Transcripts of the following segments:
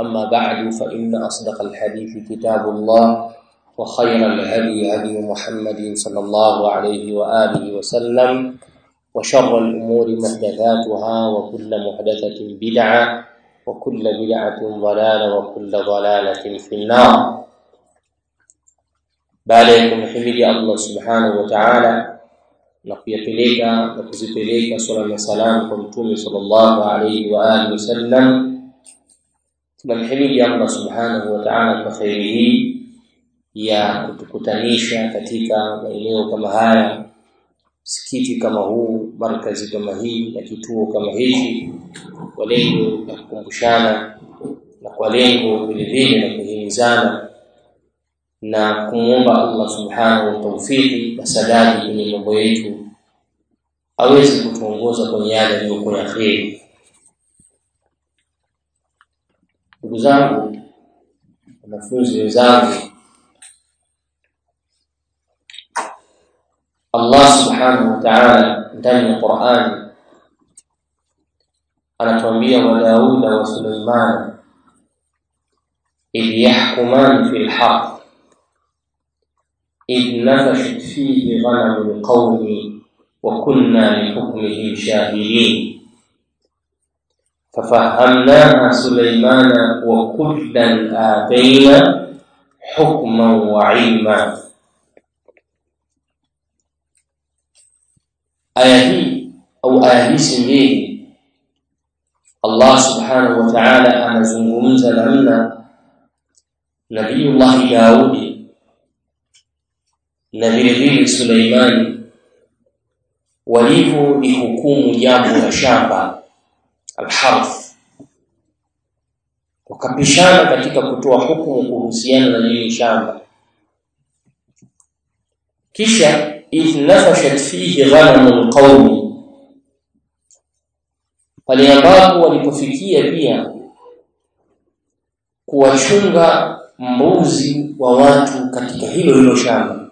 أما بعد فإن أصدق الحديث كتاب الله وخير الهدي هدي محمد صلى الله عليه وآله وسلم وشر الأمور محدثاتها وكل محدثة بدعة وكل بدعة ضلالة وكل ضلالة في النار. baada ya kumhimidi Allah subhanahu wa ta'ala na kuyapeleka na salamu kwa mtume sallallahu alayhi wa alihi wasallam. Tunamhimidi Allah subhanahu wa ta'ala kwa khairi hii ya kutukutanisha katika maeneo kama haya msikiti kama huu markazi kama hii na kituo kama hiki kwa lengo la kukumbushana na kwa lengo vile vile la kuhimizana na kumwomba Allah subhanahu wa tawfiki na sadadi kwenye mambo yetu aweze kutuongoza kwenye yale yaliyokuwa ya kheri ndugu zangu wanafunzi wenzangu Allah subhanahu wa ta'ala ndani ya Qur'an anatuambia wa Dauda wa Sulaiman idh yahkuman fil haqq إذ نفشت فيه غنم القوم وكنا لحكمهم شاهدين ففهمناها سليمان وكلا آتينا حكما وعلما. آية أو آية سنين الله سبحانه وتعالى أنا زنجومنزا لنا نبي الله داود. نبي الله سليمان. وليه بحكوم جامل شعبه alharf wakapishana katika kutoa hukumu kuhusiana na lile shamba. Kisha ithnafashat fihi ghanamu qaumi pale ambapo walipofikia pia kuwachunga mbuzi wa watu katika hilo hilo shamba.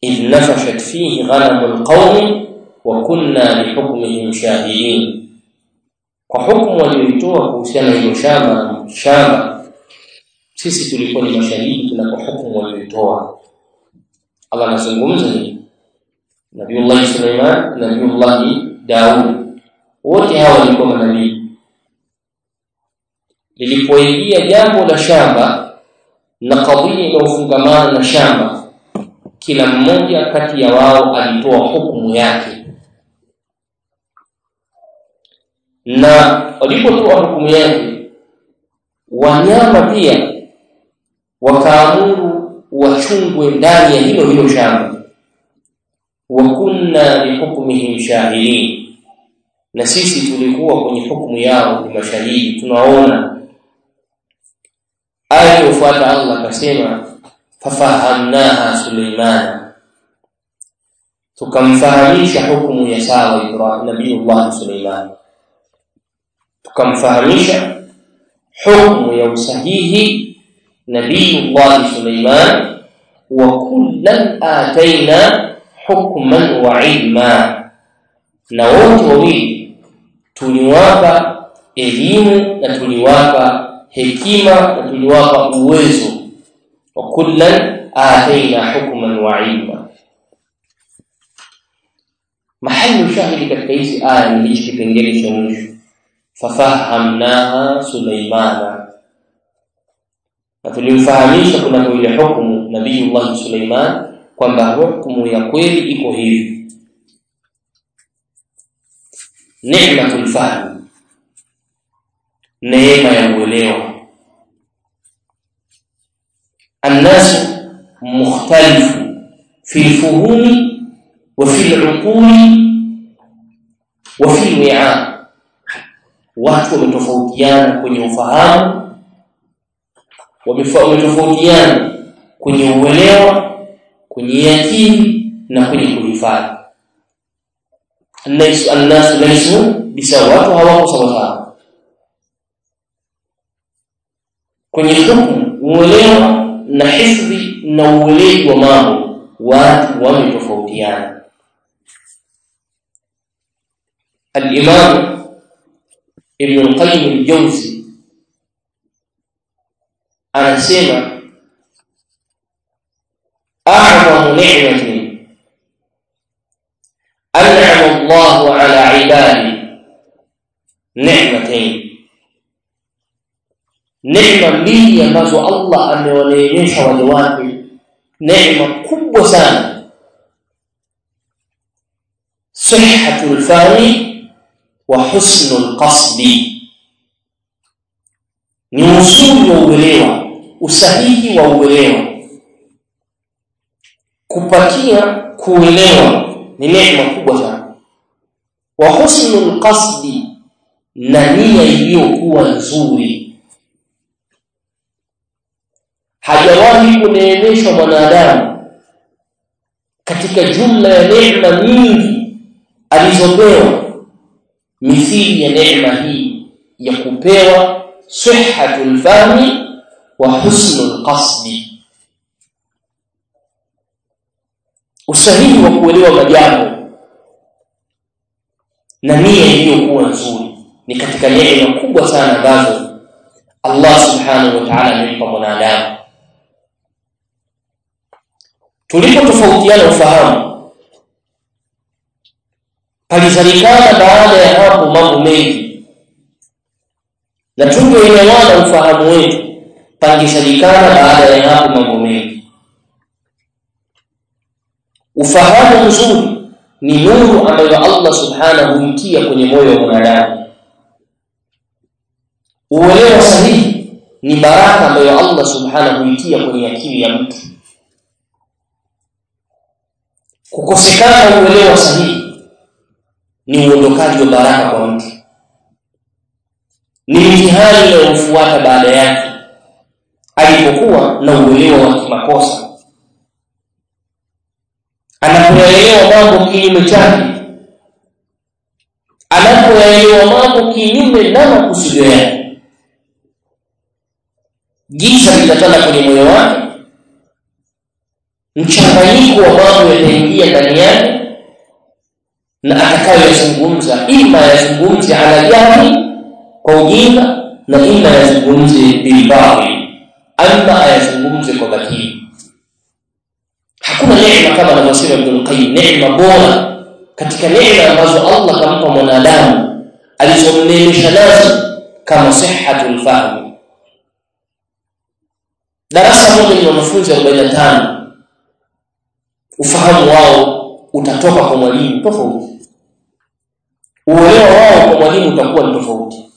Idh nafashat fihi ghanamu alqaumi wa kunna lihukmihim shahidin kwa hukumu walioitoa kuhusiana na shamba shamba sisi tulikuwa ni mashahidi kwa hukumu walioitoa Allah anazungumza ni Nabiullah Sulaiman Nabiullah Daud. Wote hawa walikuwa manabii. Lilipoingia jambo la shamba na kadhia inayofungamana na shamba kila mmoja kati ya wao alitoa hukumu yake na walipotoa hukumu yake wanyama pia wakaamuru wachungwe ndani ya hilo hilo shamba. Wa kunna shahidin. Na sisi tulikuwa kwenye hukumu yao ni mashahidi tunaona. Aya iliyofuata Allah akasema fafahamnaha Suleimana tukamfahamisha hukumu ya sawa Ibrahim nabii Allah Suleiman tukamfahamisha hukumu ya usahihi Nabiiullah Suleiman wa kullan ataina hukman wa ilma na wote wawili tuliwapa elimu na tuliwapa hekima na tuliwapa uwezo wa kullan ataina hukman wa ilma mahali shahidi katika hizi aya ni hichi kipengele cha mwisho fafahamnaha sulaimana na tulimfahamisha kuna ile hukumu nabiyullah Suleiman kwamba hukumu ya kweli iko hivi ni'matul fahm neema ya uelewa الناس مختلف في الفهوم وفي العقول وفي الوعاء watu wametofautiana kwenye ufahamu wametofautiana kwenye uelewa kwenye akili na kwenye kuhifadhi annasu laisu bisawa watu hawako sawasawa kwenye hukumu uelewa na hifdhi na uelewi wa mambo watu wametofautiana الإمام ابن القيم الجوزي أنا سيما أعظم نعمة أنعم الله على عبادي نعمتين نعمة لي ماذا الله أن يوليش ودواني نعمة كبسان صحة الفاني wa husnul qasdi. Ni uzuri wa uelewa usahihi wa uelewa. Kupatia kuelewa ni neema kubwa sana. Wa husnul qasdi na nia iliyokuwa nzuri. Hajawahi kuneemeshwa mwanadamu katika jumla ya neema nyingi alizopewa mithili ya neema hii ya kupewa sihhatul fahmi wa husnul qasdi usahihi wa kuelewa majambo na nia iliyokuwa nzuri ni katika neema kubwa sana ambazo Allah subhanahu wa ta'ala amempa mwanadamu. Tulipotofautiana ufahamu palizalikana baada ya hapo mambo mengi. Na tungeelewana ufahamu wetu pangizalikana baada ya hapo mambo mengi. Ufahamu mzuri ni nuru ambayo Allah subhanahu humtia kwenye moyo wa mwanadamu. Uelewa sahihi ni baraka ambayo Allah subhanahu huitia kwenye akili ya mtu. Kukosekana uelewa sahihi ni uondokaji wa baraka kwa mtu. Ni mtihani inayofuata baada yake alipokuwa na uelewa wa kimakosa. Anapoyaelewa mambo kinyume chake anapoyaelewa mambo kinyume na makusudio yake giza litatanda kwenye moyo wake. Mchanganyiko wa mambo yataingia ndani yake na atakayoyazungumza ima yazungumze ala jahli kwa ujinga na ima yazungumze bilbatil. Ama ayazungumze kwa batili. Hakuna neema kama anavyosema Ibn Qayyim neema bora. Katika neema ambazo Allah kampa mwanadamu alizomneemesha nazo kama sihhatul fahm. Darasa moja ni wanafunzi 45 ufahamu wao utatoka kwa mwalimu tofauti. Uelewa wao kwa mwalimu utakuwa ni tofauti.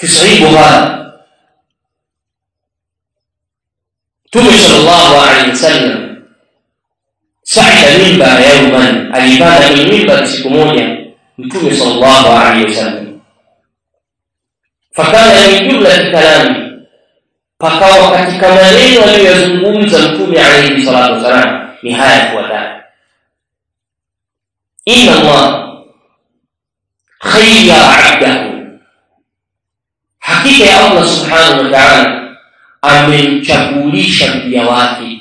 Kisaibu sahih bukhari Mtume sallallahu alaihi wasallam sa'ida mimba yawman alipanda kwenye mimba siku moja Mtume sallallahu alaihi wasallam. Fakana min jumla kalami pakawa katika maneno aliyozungumza Mtume alaihi salatu wasallam نهاية وباء إن الله خير عبده. حقيقة يا الله سبحانه وتعالى أمن تقوليش يواتي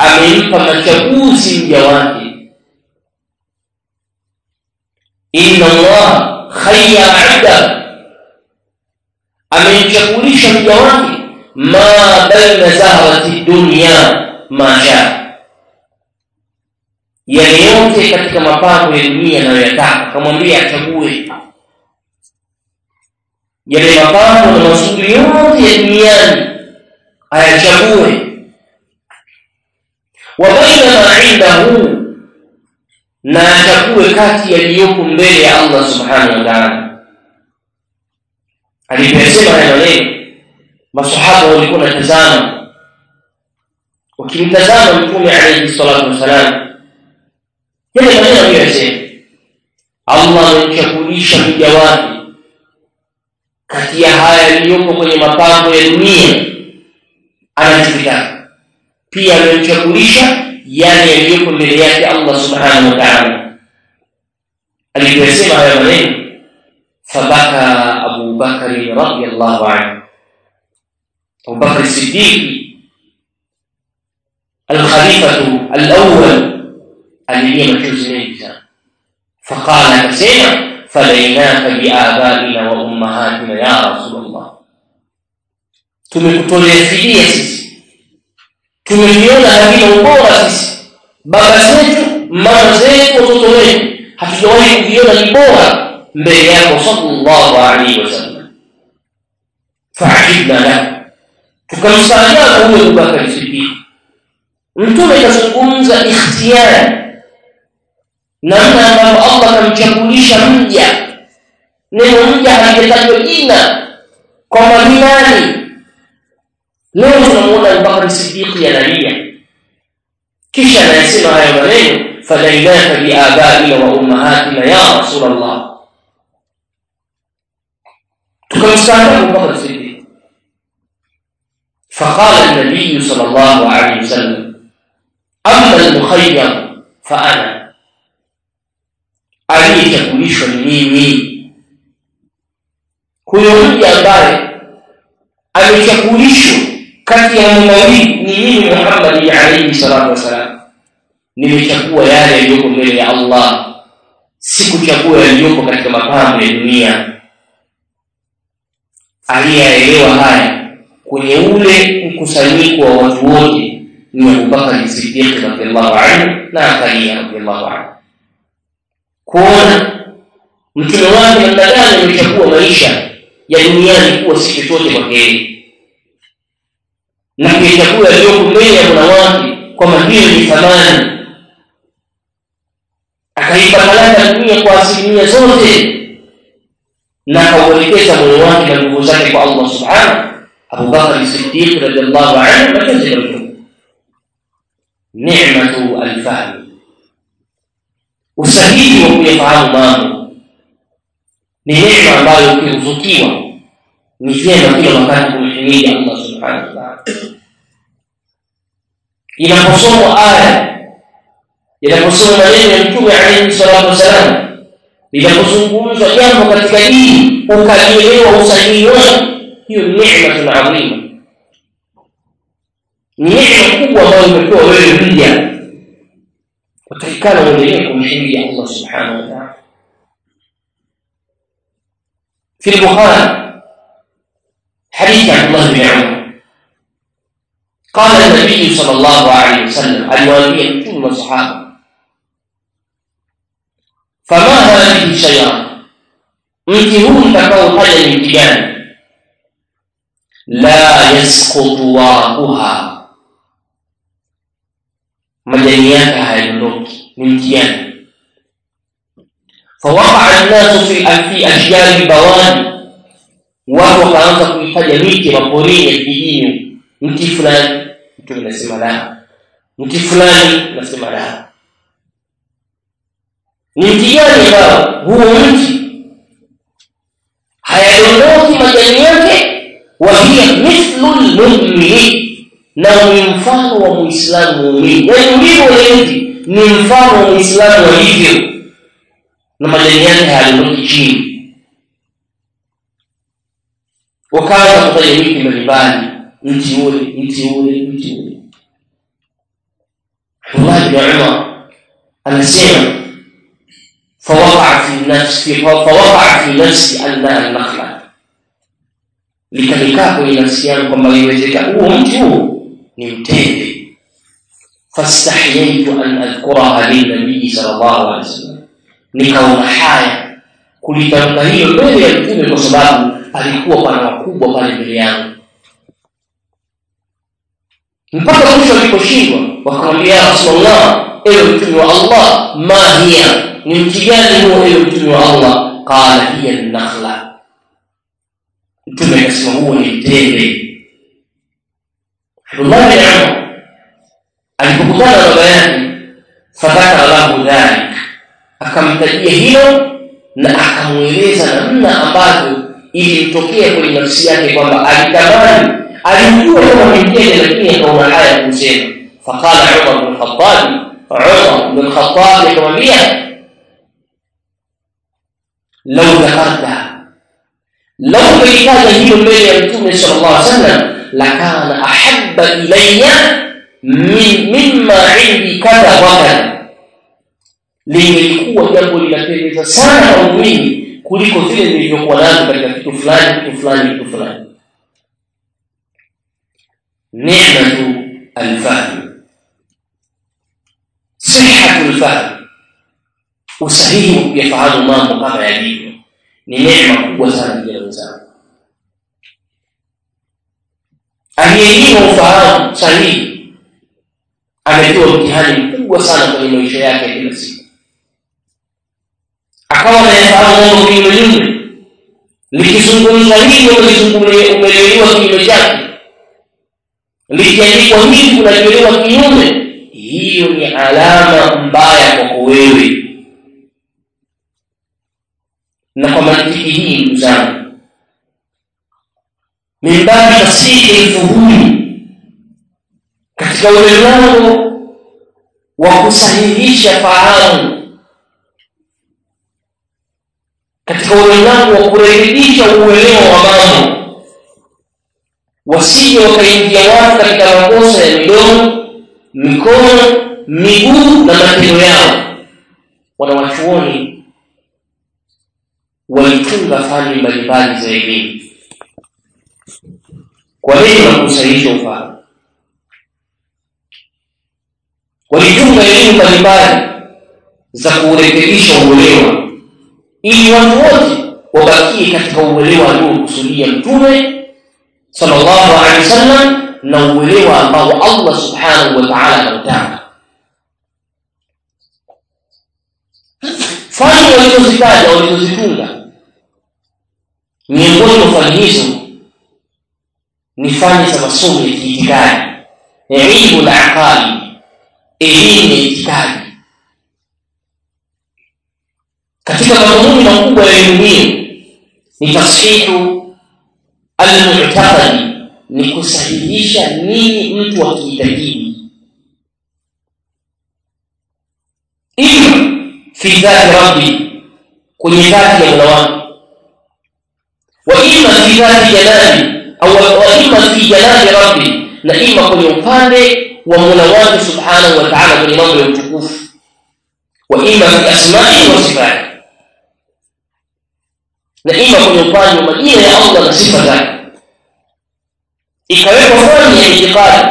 أمن فما تقوزي بيواتي إن الله خير عبده. أمن تقوليش يواتي ما بين زهرة الدنيا ما شاء. Yale yote katika mapambo ya dunia anayoyataka. Kamwambia achague. Yale mapambo na mazuri yote ya duniani ayachague. Wa baina ma indahu na achague kati yaliyoko mbele ya Allah subhanahu wa ta'ala. Aliposema haya maneno masahaba walikuwa wanatazama. Wakimtazama mtume alayhi salatu wasalam yale maneno aliyosema Allah amemchagulisha mja wake kati ya haya yaliyopo kwenye mapambo ya dunia anachokitaka pia amemchagulisha yale yaliyopo mbele yake Allah subhanahu wa ta'ala aliposema haya maneno fabaka Abu Bakari radhiyallahu anhu Abu Bakr Siddiq الخليفة الأول alilia machozi mengi sana faqala akasema fadainaka biabaina wa ummahatina ya rasulullah tumekutolea fidia sisi. Tumeviona havina ubora sisi. Baba zetu mama zetu watoto wetu. Hatujawahi kuviona ni bora mbele yako sallallahu alaihi wasallam. Faajibna lahu. Tukamstaajabu huyo abubakari sidiq mtume kazungumza ikhtiyari namna ambavyo allah akamchagulisha mja neno mja halijatajwa jina kwamba ni nani leo tunamuona abubakari sidiqi analia kisha anayesema hayo maneno fadainaka biabaina wa ummahatina ya rasul allah tukamstaajabu abubakari sidiq فقال النبي صلى الله عليه وسلم أما المخير فأنا aliyechaguishwa ni mimi huyo mja ambaye amechakulishwa kati ya mawili ni mimi Muhammad alayhi salatu wasalam nimechakua yale yaliyoko mbele ya Allah. Sikuchagua yaliyoko katika mapambo ya dunia. Aliyeelewa haya kwenye ule mkusanyiko wa watu wote ni Abubakar Siddiq radhiallahu anhu na Akalia radhiallahu anhu kuona mtume wake namna gani maisha ya duniani kuwa si chochote kwake na kuyachagua yaliyoko mbele ya mola wake kwamba hiyo ni thamani. Akaipa talaka dunia kwa asilimia zote na akauelekeza moyo wake na nguvu zake kwa allah subhanahu abubakari sidiq radiallahu anhu machozi neema nimatu alfahmi usahihi wa kuyafahamu mambo. Ni neema ambayo ukiruzukiwa ni vyema kila wakati kumhimidi allah subhanahu wa taala. Inaposomwa aya inaposomwa maneno ya mtume alaihi salatu wassalam linapozungumzwa jambo katika dini ukalielewa usahihi wake hiyo ni nematun adhima neema kubwa ambayo imepewa wewe mja وقد كان إليكم عندي الله سبحانه وتعالى. في البخاري حديث عبد الله بن عمر. قال النبي صلى الله عليه وسلم الوالدين ثم الصحابه فما هذه الشيطان يمكنهم تقوى قدم الجبال لا يسقط واقها. Majani yake hayadondoki ni mti gani فوقع الناس في في اشجار البوادي watu wakaanza kuitaja miti maporini ya vijijini mti fulani mtu anasema la mti fulani anasema la ni mti gani ambao huo mti hayadondoki majani yake wahiya mithlu lmumini na ni mfano wa muislamu muumini yaani ulivyo ule mti ni mfano wa muislamu walivyo na majani yake hayadondoki chini wakaanza kutaja miti mbalimbali mti ule mti ule mti ule abdullah bni umar anasema فوقع في نفسي فوقع في نفسي انها النخله likanikaa kwenye nafsi yangu kwamba iwezeka huo mti huo ni mtende. Fastahyaitu an adhkuraha lilnabii sal alaihi wasallam. Nikaona haya kulitamka hiyo mbele ya mtume kwa sababu alikuwa pana wakubwa pale mbele yangu. Mpaka mwisho aliposhindwa wakamwambia ya ewe mtume wa allah ma hiya? Ni mti gani huo ewe mtume wa allah? Qala hiya nakhla mtume akasema huo ni mtende bin umar alipokutana na baba yake fadhakara lahu dhalik akamtajia hilo na akamweleza namna ambavyo ilimtokea kwenye nafsi yake kwamba alitamani alijua kama mkenge lakini akaona haya kusema faqala umar bn khatabi umar bn khatabi akamwambia lau dhakarta lau kalitaja hiyo mbele ya mtume sala llah alih لكان أحب إلي من مما عندي كذا وكذا. لأن القوة تقول سنه مني كلكو زين اللي يكونوا لازم بقى كتو فلان كتو فلان كتو فلان نعمة الفهم. صحة الفهم. وصحيح يفعل ما مقام عليه ni neema kubwa sana aliyenyima ufahamu sahihi amepewa mtihani mkubwa sana kwenye maisha yake ya kila siku. Akawa anayefahamu mambo kinyumenyume likizungumza hivyo umelelewa kinyume chake. Likiandikwa hivi unalielewa kinyume. Hiyo ni alama mbaya kwako wewe. Na kwa mantiki hii ndugu min babi tashihi lfuhumi katika ule mlango wa kusahihisha fahamu katika ule mlango wa kurekebisha uelewa wa mambo wasije wakaingia watu katika makosa ya midomo mikono miguu na matendo yao. Wanawachuoni walitunga fani mbalimbali za elimu kwa la kusahihisha ufahamu walitunga elimu mbalimbali za kurekebisha uelewa ili watu wote wabakie katika uelewa aliokusudia mtume sallallahu alaihi wasallam na uelewa ambao Allah subhanahu wa ta'ala anautaka fani walizozitaja walizozitunga miongoni mwa fani hizo ni fani za masomo ya kiitikadi ilmu la aqali elimu ya itikadi katika madhumuni makubwa ya elimu hiyo ni tashihu almu'taqadi ni kusahihisha nini mtu akiitakidi ima fi dhati rabbi kwenye dhati ya mola wake. Wa ima fi dhati jalali au fi jalali rabbi na ima kwenye upande wa mola wake subhanahu wa ta'ala kwenye mambo ya utukufu. Wa ima fi asma'i wa sifati na ima kwenye upande wa majina ya Allah na sifa zake. Ikawekwa fani ya itikadi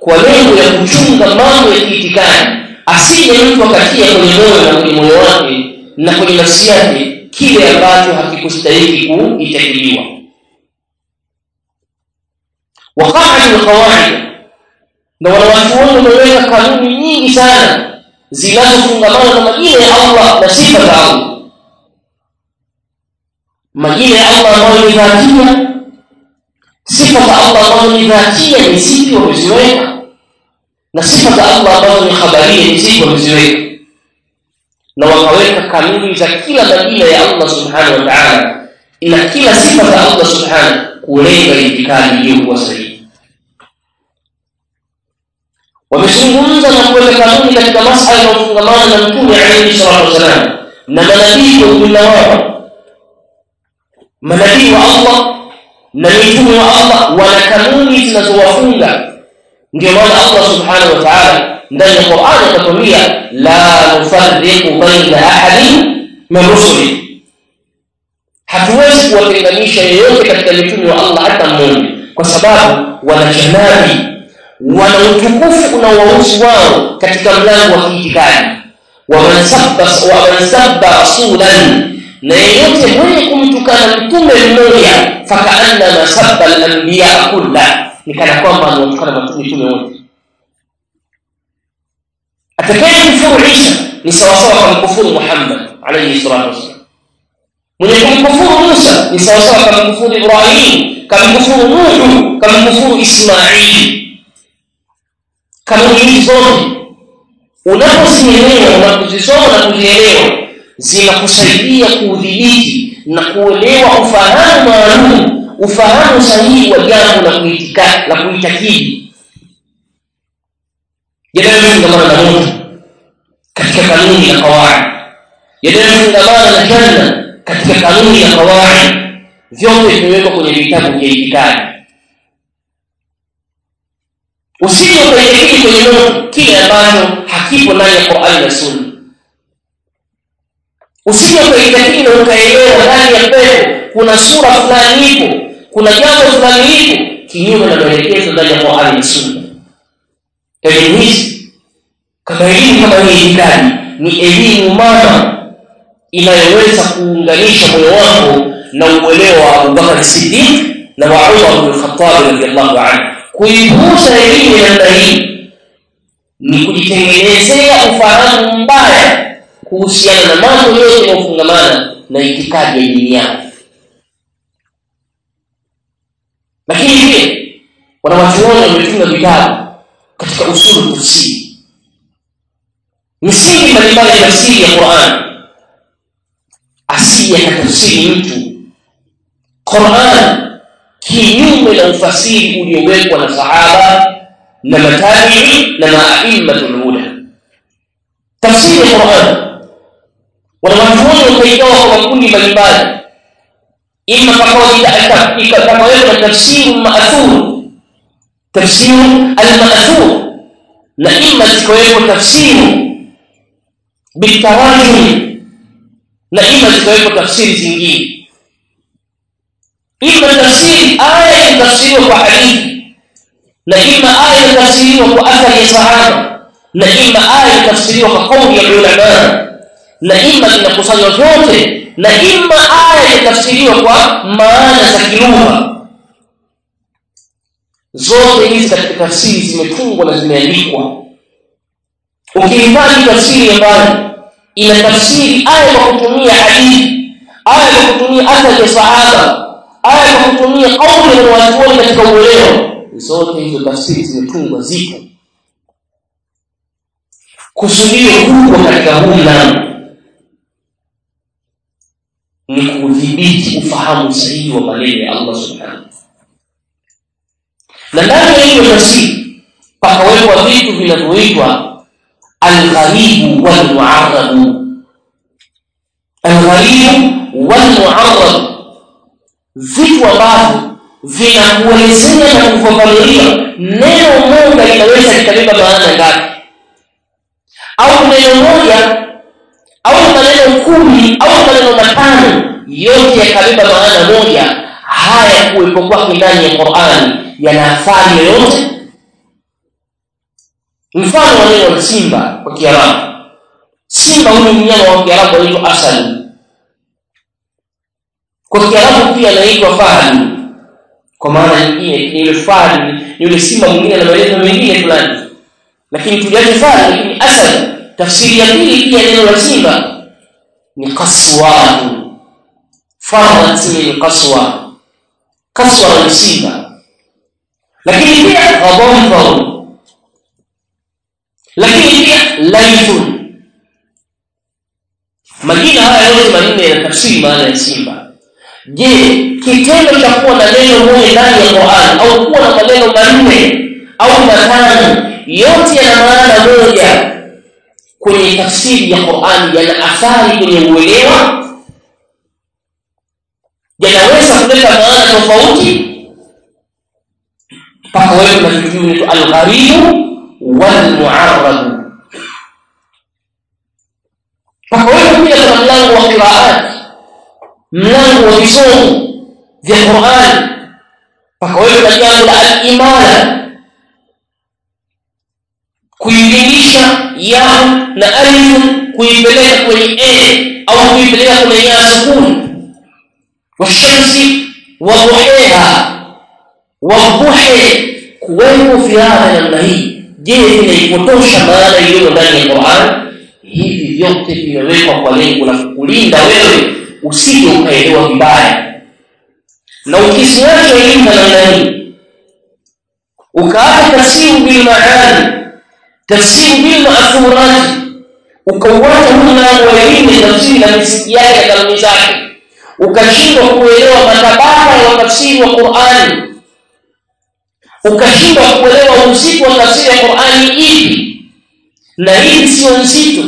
kwa lengo ya kuchunga mambo ya kiitikadi. Asije mtu akatia kwenye moyo na kwenye moyo wake na kwenye nafsi yake kile ambacho hakikustahiki kuitakiliwa وقعت القواعد. لو لو اسمه لو ليه قانون ني انسان زلاله فندمه مجيله الله. نصيبه الله مجيله الله ما هي ذاتية. صفه الله ما هي ذاتية نسيب وزويك نصيبه الله ما هي خبرية نسيب وزويك لو قويت قانون ذا كلا دليل يا الله سبحانه وتعالى. ان كلا صفة الله سبحانه. Kulenga itikadi iliyokuwa sahihi wamezungumza na kuweka kanuni katika masala yanayofungamana na mtume alaihi salatu wassalam na manabii kwa ujumla wao manabii wa allah na mitume wa allah wana kanuni zinazowafunga ndio maana allah subhanahu wa taala ndani ya qurani akatwambia la nufariqu baina ahadin min rusuli hatuwezi kuwatenganisha yeyote katika mitume wa allah hata mmoja kwa sababu wana janabi wana utukufu unaowahusu wao katika mlango wa kiitikadi waman sabba rasulan na yeyote mwenye kumtukana mtume mmoja fakaannama sabba alanbiyaa kulla ni kana kwamba amewatukana mitume wote atakaye kufuru isa ni sawasawa kamkufuru muhammad alaihi salatu wassalam mwenye kumkufuru musa ni sawa sawasawa kamkufuru ibrahim kamkufuru nuhu kamkufuru Ismail. Kanuni hizi zote unapozielewa kuzisoma na kuzielewa zinakusaidia kuudhibiti na kuelewa ufahamu maalum ufahamu sahihi wa jambo la kuitika la kuitakidi. Yanayofungamana na Mungu katika kanuni na kawaida. Yanayofungamana na janna katika kanuni ya kawaida vyote vimewekwa kwenye vitabu vya itikadi. Usije ukaitakidi kwenye moto kile ambacho hakipo ndani ya Qur'an na Sunna. Usije ukaitakidi na ukaelewa ndani ya pepo. Kuna sura fulani ipo kuna jambo fulani lipo kinyume na maelekezo ndani ya Qur'an na Sunna. Elimu hizi kama elimu kama hii itikadi ni elimu mama inayoweza kuunganisha moyo wako na uelewa wa Abubakar Siddiq na wa Umar bin Khattab radhiyallahu anhu kuipuuza elimu ya namna hii ni kujitengenezea ufahamu mbaya kuhusiana na mambo yote yanayofungamana na itikadi ya dini yao. lakini pia wanawachuoni wametunga vitabu katika usulu tafsiri misingi mbalimbali ya tafsiri ya Qur'an asije akatafsiri mtu Qur'an kinyume na ufasiri uliowekwa na sahaba na matabi'i na maaimatul huda tafsiri ya Qur'an wanawachuoni wakaigawa kwa makundi mbalimbali ima pakawekwa na tafsiri maathur tafsiri al-ma'thur na ima zikawekwa tafsiri bitarajum na ima zikawekwa tafsiri zingine. Ima tafsiri aya inatafsiriwa kwa hadithi. Na ima aya inatafsiriwa kwa athari ya sahaba. Na ima aya inatafsiriwa kwa kauli ya ulama. Na ima zinakusanywa zote. Na ima aya inatafsiriwa kwa maana za kilugha. Zote hizi katika tafsiri zimetungwa na zimeandikwa. Ukihifadhi tafsiri ambayo ina tafsiri aya kwa kutumia hadithi aya kwa kutumia athari ya sahaba aya kwa kutumia kauli ya wanazuoni katika uelewa. Zote hizo tafsiri zimetungwa zipo. Kusudio kubwa katika huu mlango ni kudhibiti ufahamu sahihi wa maneno ya Allah subhanahu na ndani ya hiyo tafsiri pakawekwa vitu vinavyoitwa algharibu والمعرض. algharibu والمعرض. Vitu ambavyo vinakuelezea na kufafanulia neno moja linaweza likabeba maana ngapi? Au neno moja au maneno kumi au maneno matano yote yakabeba maana moja. Haya kuwepo ndani ya Qur'ani yana athari yoyote mfano wa neno simba kwa Kiarabu. Simba huyu mnyama wa Kiarabu anaitwa asali kwa Kiarabu pia anaitwa fahali kwa maana nyingine ni yule fahali ni yule simba mwingine na maneno mengine fulani. Lakini tujaje fahali lakini asali tafsiri ya pili pia neno la simba. Ni kaswatu fahali ni kaswa. Kaswa ni simba. Lakini pia ghabamdhar lakini pia laifun majina haya yote manne yana tafsiri maana ya simba. Je kitendo cha kuwa na neno moja ndani ya Qur'an au kuwa na maneno manne au matano yote yana maana moja kwenye tafsiri ya Qur'an. Yana athari kwenye uelewa. Yanaweza kuleta maana tofauti. Mpaka wewe na ni al-gharibu والمعرض. فكويتم يتمنى وقراءات منه وجسوم في القرآن فكويتم أجيان الإمالة كيبليشا ياهم نأليهم كيبليك ولي إيه أو كيبليك ولي ياسكون والشمس وضحيها وضحي كويتم في هذا النهيب je vinaipotosha maana iliyo ndani ya Qur'an? Hivi vyote vimewekwa kwa lengo la kukulinda wewe usije ukaelewa vibaya. Na ukisiacha elimu na nani ukaacha tafsiri bil maani tafsiri bil ma'thurati ukauacha mna wa elimu tafsiri na misingi yake na kanuni zake ukashindwa kuelewa matabaka ya tafsiri wa Qur'ani ukashindwa kuelewa uzito wa tafsiri ya Qur'ani ipi na hii sio nzito.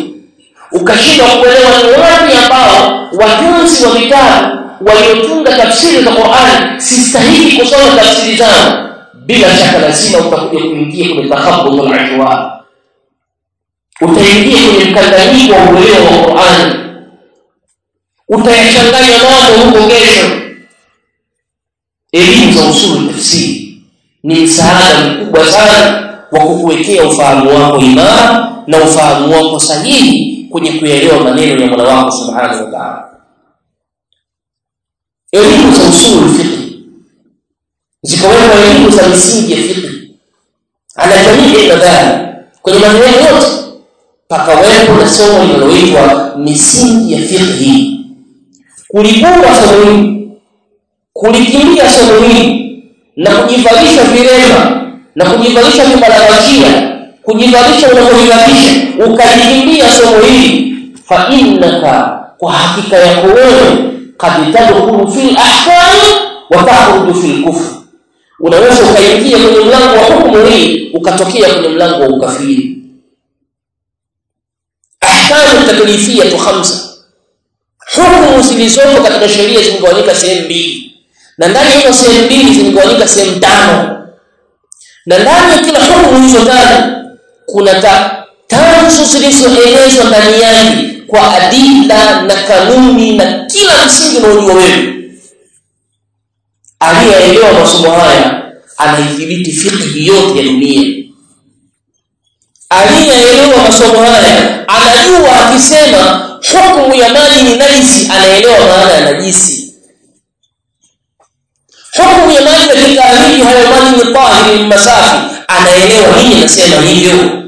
Ukashindwa kuelewa ni wapi ambao watunzi wa vitabu waliotunga tafsiri za Qur'ani si stahili kusoma tafsiri zao. Bila shaka lazima utakuja kuingia kwenye takhabbut al-ajwa utaingia kwenye mkanganyiko wa uelewa wa Qur'ani. Utayachanganya mambo huko kesho. Elimu za usulu tafsiri ni msaada mkubwa sana wa kukuwekea ufahamu wako imara na ufahamu wako sahihi kwenye kuelewa maneno ya Mola wako Subhanahu wa Ta'ala. Elimu za usulu fiqh. Zikawekwa elimu za misingi ya fiqh. Ala jamii madhhabi kwenye madhehebu yote pakawepo na somo linaloitwa misingi ya fiqh Kulikuwa somo hili kulikimbia somo hili na kujivalisha virema na kujivalisha vibalagashia kujivalisha unavyojivalisha ukalikimbia somo hili fa innaka kwa hakika yako wewe kad tadkhulu fil ahkam wa takhruju fil kufr. Unaweza ukaingia kwenye mlango wa hukumu hii ukatokea kwenye mlango wa ukafiri. Ahkamu taklifiyatu khamsa. Hukumu zilizopo katika sheria zimegawanyika sehemu mbili na ndani ya hizo sehemu mbili zimegawanyika sehemu tano. Na ndani ya kila hukumu hizo tano kuna ta, tanzu zilizoelezwa ndani yake kwa adila na kanuni na kila msingi unaojua wewe aliyeelewa masomo haya anaithibiti fikhi yote ya dunia. Aliyeelewa masomo haya anajua akisema hukumu ya maji ni najisi. Anaelewa maana ya najisi hukumu ya maji katika ahili hayo maji ni tahiri masafi. Anaelewa nini nasema hivyo.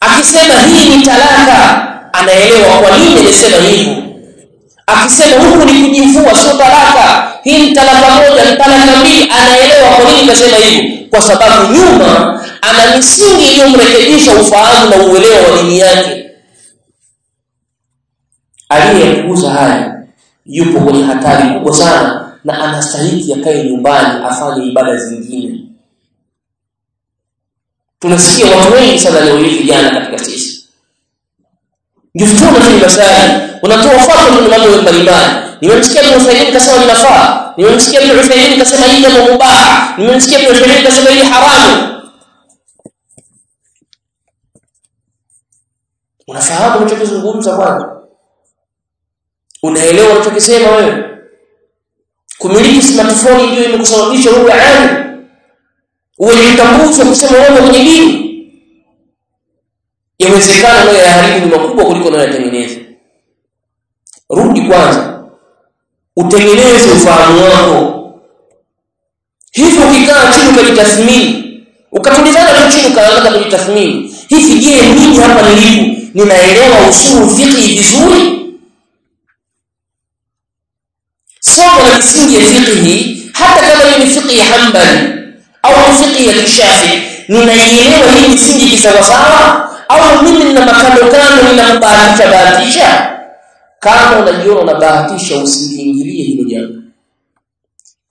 Akisema hii ni talaka anaelewa kwa nini anasema hivyo. Akisema huku ni kujivua sio talaka. Hii ni talaka moja ni talaka mbili. Anaelewa kwa nini kasema hivyo. Kwa sababu nyuma ana misingi iliyomrekebisha ufahamu na uelewa wa dini yake. Aliyepuuza haya yupo kwenye hatari kubwa sana na anastahili akae nyumbani afanye ibada zingine. Tunasikia watu wengi sana leo hivi vijana katika sisi. Jiftuna fi masaa unatoa fatwa kwenye mambo mbalimbali. Nimemsikia Ibn Uthaymeen kasema linafaa nimemsikia Ibn Uthaymeen kasema hii jambo mubah nimemsikia Ibn Uthaymeen kasema hii haramu. Unafahamu unachozungumza bwana? Unaelewa unachokisema wewe kumiliki smartphone ndio imekusababisha uwe alim uwe mtambuzi kusema wewe mwenye dini. Yawezekana nayo yaharibu ni makubwa kuliko unayotengeneza rudi kwanza. Utengeneze ufahamu wako. Hivyo ukikaa chini ukajitathmini ukatulizana tu chini ukaanza kujitathmini hivi je mimi hapa nilipo ninaelewa usulu fiqhi vizuri somo la misingi ya fiqhi hata kama ni fiqhi ya Hanbali au fiqhi ya Kishafi ninaielewa hii misingi kisawasawa au mimi nina makando kando ninabahatisha bahatisha? Kama unajiona unabahatisha usiliingilie hilo jambo.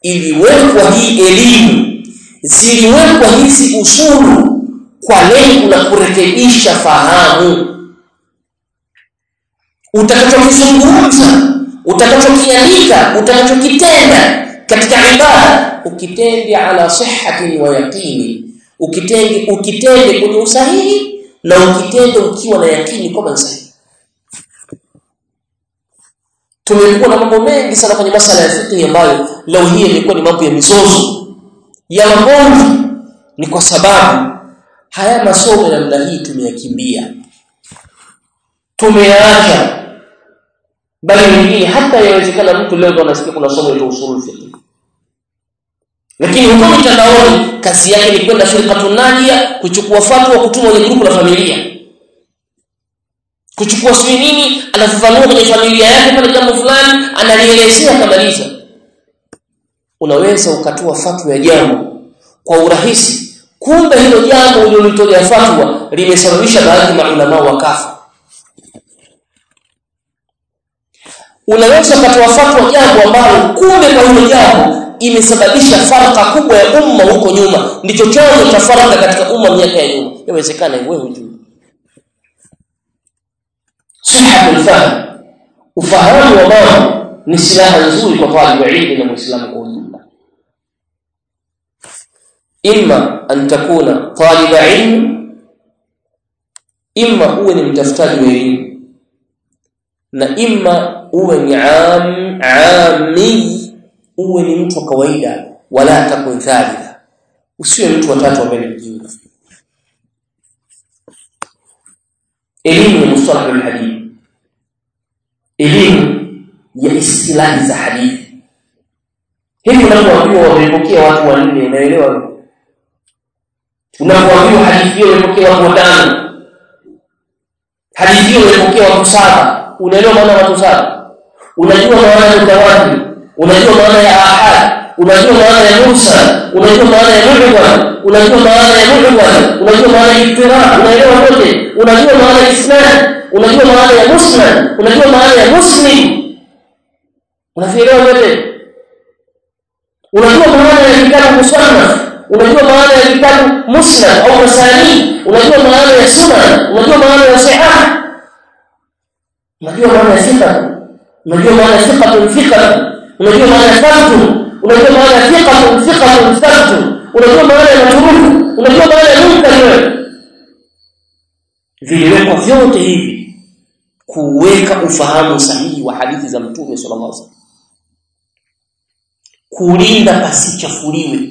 Iliwekwa hii elimu ziliwekwa hizi usulu kwa lengo la kurekebisha fahamu. Utakachokizungumza utakachokiandika utakachokitenda katika ibada ukitende ala sihhatin wa yaqini. Ukitende ukitende kwenye usahihi na ukitende ukiwa na yakini ni sahihi. Tumekuwa na mambo mengi sana kwenye masala ya fiqh ambayo leo hii imekuwa ni mambo ya mizozo. Ya magomvi ni kwa sababu haya masomo ya namna hii tumeyakimbia. Tumeyaacha bali hii hata yawezekana mtu leo anasikia kuna somo la usulul fiqh. Lakini huko mtandaoni kazi yake ni kwenda firqatun najia kuchukua fatwa kutuma kwenye grupu la familia. Kuchukua sijui nini anafafanua kwenye familia yake pale jambo fulani analielezea kamaliza unaweza ukatua fatwa ya jambo kwa urahisi kumbe hilo jambo ulilolitolea fatwa limesababisha baadhi ya maulama wakafa unaweza ukatoa fatwa jambo ambalo kumbe kwa hilo jambo imesababisha farka kubwa ya umma huko nyuma. Ndicho chanzo cha farka katika umma miaka ya nyuma. Yawezekana wewe hujui. Sihhatul fahm ufahamu wa mambo ni silaha nzuri kwa talibu ilmu na muislamu kwa ujumla. Imma an takuna taliba ilm imma uwe ni mtafutaji wa elimu. Na imma uwe ni am ami uwe ni mtu wa kawaida wala takun thalitha usiwe mtu wa tatu ambaye ni mjinga elimu ya mustalah alhadith elimu ya istilahi za hadithi. Hivi unapoambiwa wamepokea watu wanne unaelewa? Unapoambiwa hadithi hiyo imepokea watu watano. Hadithi hiyo imepokea watu saba. Unaelewa maana watu saba unajua maana ya mutawatir unajua maana ya ahad unajua maana ya mursal unajua maana ya mu'dhal unajua maana ya mu'dhal unajua maana ya iftira unaelewa yote unajua maana ya isnad unajua maana ya musnad unajua maana ya muslim unaelewa yote unajua maana ya kitabu musannaf unajua maana ya kitabu musnad au masani unajua maana ya sunan unajua maana ya sahih unajua maana ya thiqa unajua maana thiqa thiqatun unajua maana thabtu unajua maana ya thiqatun thiqatun thabtun unajua maana ya matruku unajua maana ya munkar. Viliwekwa vyote hivi kuweka ufahamu sahihi wa hadithi za mtume sallallahu alaihi wasallam. Kulinda pasichafuliwe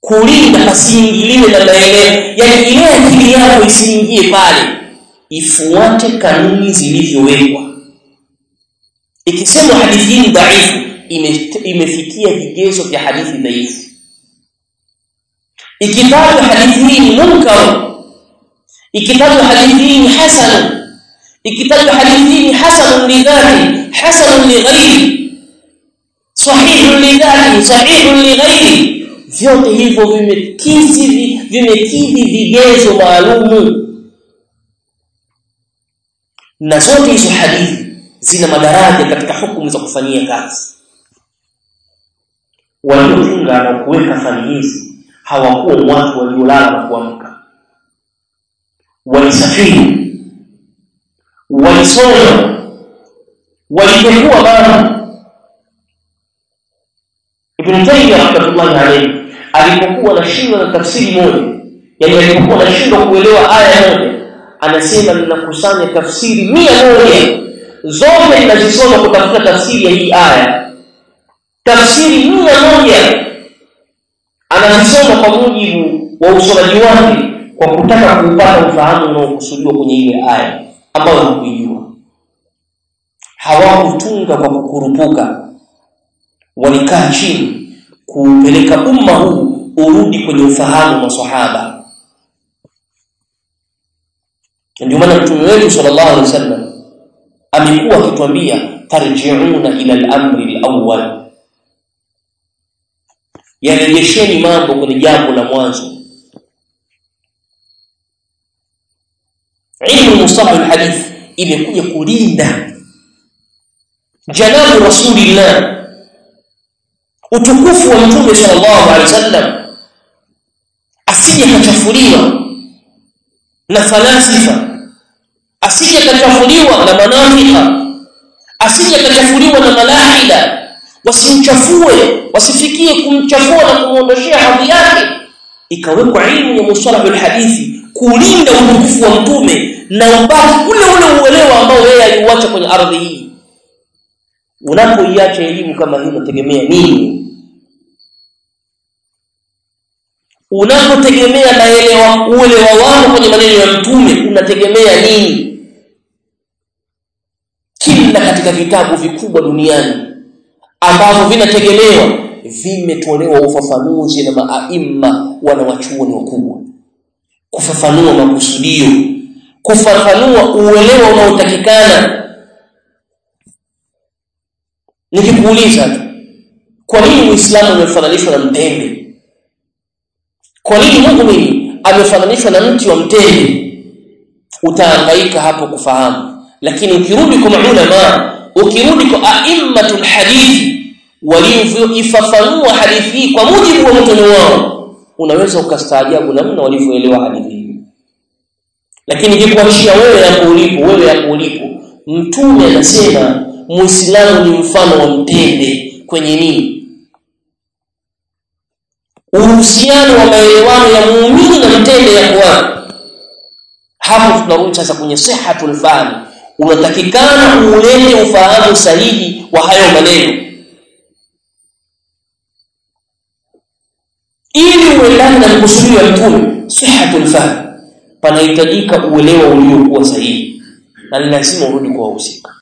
kulinda pasiingiliwe na maeneo yani ile akili yako isiingie pale. Ifuate kanuni zilivyowekwa ikisemwa hadithi hii dhaifu imefikia vigezo vya hadithi dhaifu ikitajwa hadithi hii ni munkar ikitajwa hadithi hii ni hasan ikitajwa hadithi hii ni hasan lidhati hasan lighairi sahih lidhati sahih lighairi vyote hivyo vimekidhi vimekidhi vigezo maalumu na zote hizo hadithi zina madaraja katika hukumu za kufanyia kazi. Waliopinga na kuweka fani hizi hawakuwa watu waliolala na kuamka. Walisafiri. Walisoma walipekua bana Ibn Taymiyyah rahmatullahi alayhi alipokuwa shida na tafsiri moja yani alipokuwa shida kuelewa aya moja anasema ninakusanya tafsiri mia moja zote ninazisoma kutafuta tafsiri ya hii aya. Tafsiri mia moja anazisoma kwa mujibu wa usomaji wake kwa kutaka kupata ufahamu unaokusudiwa kwenye ile aya ambayo hakuijua hawakutunga kwa kukurupuka. Walikaa chini kuupeleka umma huu urudi kwenye ufahamu wa sahaba. Ndio maana mtume wetu sallallahu alaihi wasallam amekuwa akituambia tarji'una ila al-amri al-awwal yarejesheni mambo kwenye jambo la mwanzo ilmu mustalah al-hadith imekuja kulinda janabu rasulillah utukufu wa mtume sallallahu alaihi wasallam asije kachafuliwa na falasifa asije kachafuliwa na manafika asije kachafuliwa na malahida. Wasimchafue wasifikie kumchafua na kumuondoshea hadhi yake. Ikawekwa ilmu ya mustalah alhadithi kulinda utukufu wa mtume na ubaki ule ule uelewa ambao yeye aliuacha kwenye ardhi hii. Unapoiacha elimu kama hii unategemea nini? Unapotegemea naelewa uelewa wako kwenye maneno ya mtume unategemea nini kila katika vitabu vikubwa duniani ambavyo vinategemewa vimetolewa ufafanuzi na maaima wana wanawachuoni wakubwa. Kufafanua makusudio kufafanua uelewa unaotakikana. Nikikuuliza tu kwa nini uislamu umefananishwa na mtende? Kwa nini mungu mimi amefananishwa na mti wa mtende? Utaangaika hapo kufahamu lakini ukirudi kwa maulama ukirudi kwa aimmatul hadithi walivyoifafanua hadithi hii kwa mujibu wa mtume wao unaweza ukastaajabu namna walivyoelewa hadithi hii. Lakini kikuachia wewe hapo ulipo wewe hapo ulipo mtume anasema muislamu ni mfano wa mtende kwenye nini? Uhusiano wa maelewano ya muumini na mtende ya kuwa hapo tunarudi sasa kwenye sihatul fahm unatakikana ulete ufahamu sahihi wa hayo maneno. Ili uendane na kusudi ya mtume sihatul fahm. Panahitajika uelewa uliokuwa sahihi. Na lazima urudi kwa wahusika